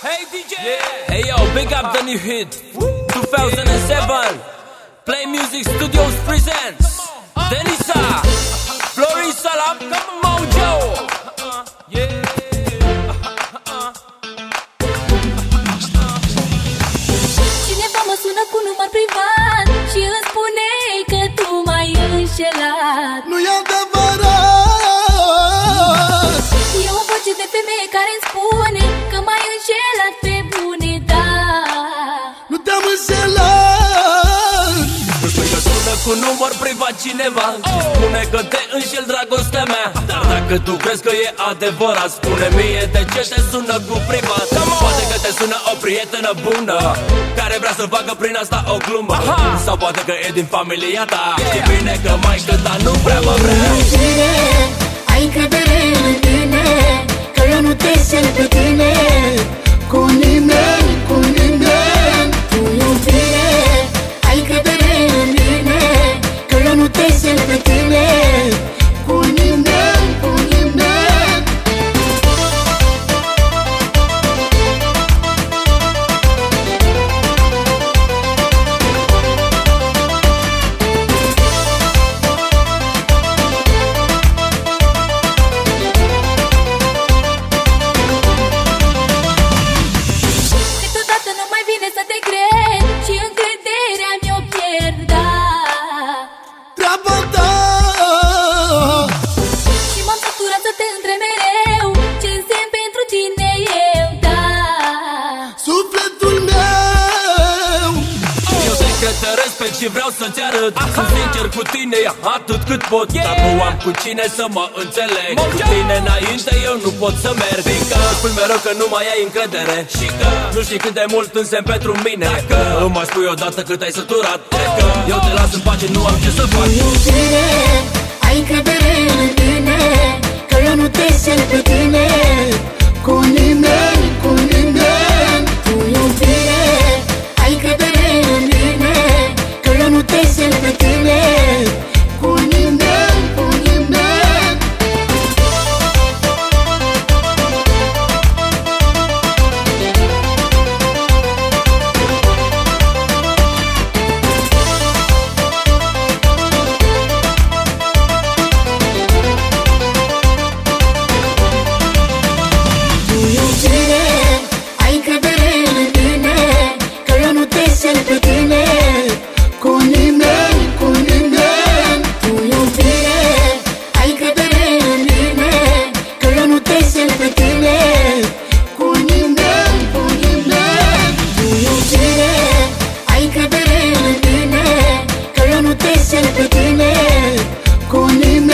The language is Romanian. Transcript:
Hey DJ! Yeah. Hey yo, big up the new hit. 2007 Play Music Studios presents Denisa Florin Salam Mojo. Yeah. Cineva mă sună cu număr privat Și îmi spune că tu m-ai înșelat. Nu e cu număr privat cineva. Și spune că te înșel dragostea mea. Dar dacă tu crezi că e adevărat Spune mie de ce te sună cu privat. Poate că te sună o prietenă bună Care vrea să facă prin asta o glumă. Sau poate că e din familia ta. Știi bine că mai ta nu prea mă vrea și vreau să-ți arăt Sunt sincer cu tine atât cât pot. Dar nu am cu cine să mă înțeleg. Cu tine înainte eu nu pot să merg. Fiindcă spui mereu că nu mai ai încredere. Și că nu știi cât de mult însemn pentru mine. Dacă îmi mai spui odată cât ai săturat. Cred că eu te las în pace, nu am ce să fac simt pe tine cu nimic